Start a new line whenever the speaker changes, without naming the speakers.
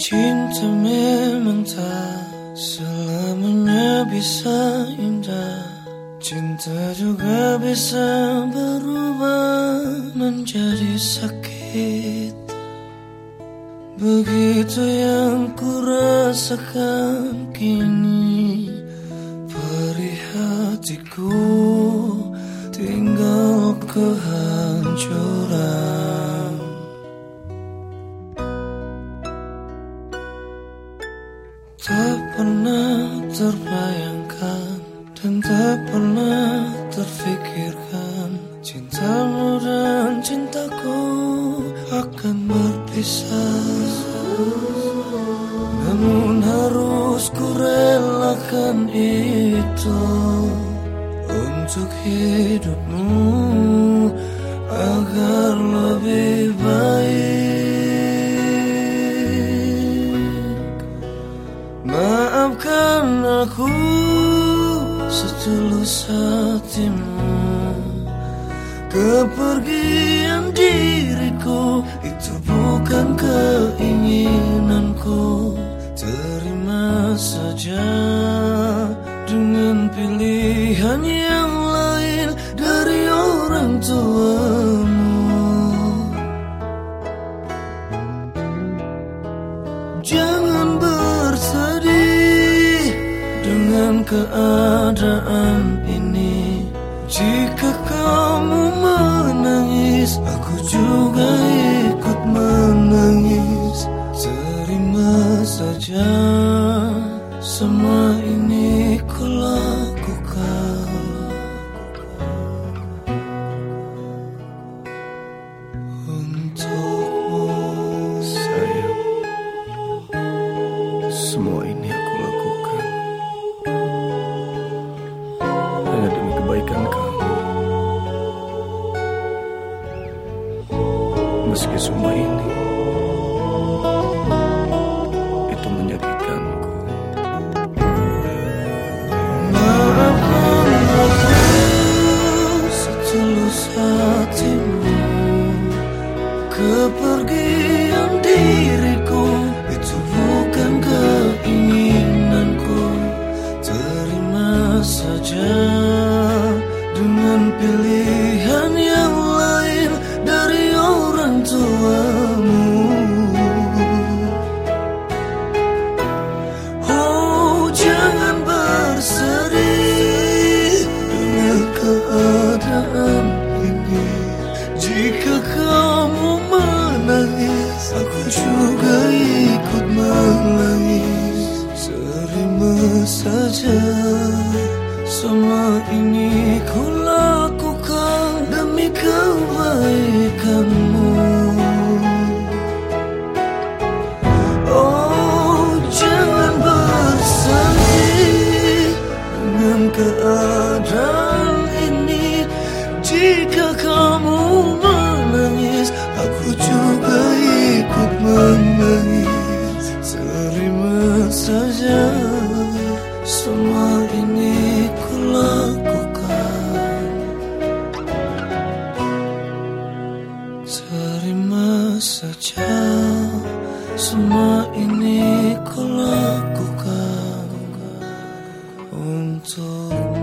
Cinta memang tak selamanya bisa indah Cinta juga bisa berubah menjadi sakit. Begitu yang ku rasakan kini Perih hatiku tinggal kehancuran terbayangkan dan tak pernah terfikirkan. Cintamu dan cintaku akan berpisah. Namun harus ku relakan itu Untuk hidupmu agar lebih baik hatimu Kepergian diriku itu bukan keinginanku. Terima saja dengan pilihan yang lain dari orang tuamu dengan keadaan ini. Jika kamu menangis Aku juga ikut Meski semua ini itu menyakitkanku. Maafkan aku setulus hatimu Kepergian diriku itu bukan keinginanku Terima saja dengan pilihan 这着什么定义 Semua ini ku lakukan. Terima saja. Semua ini ku lakukan Untukmu